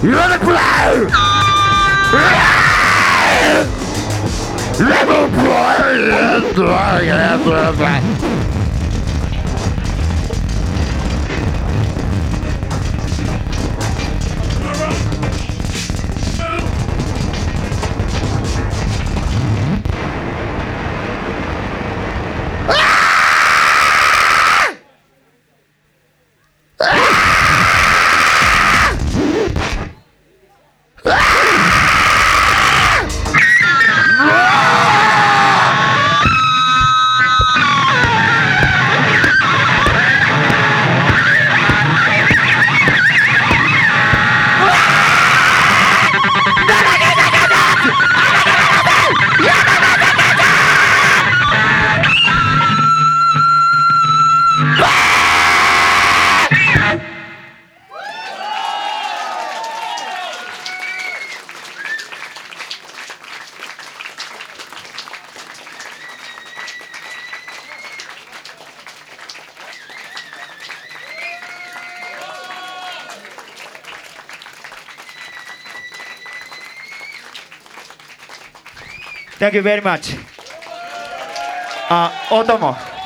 You're the blue! Little Thank you very much. Uh, Otomo.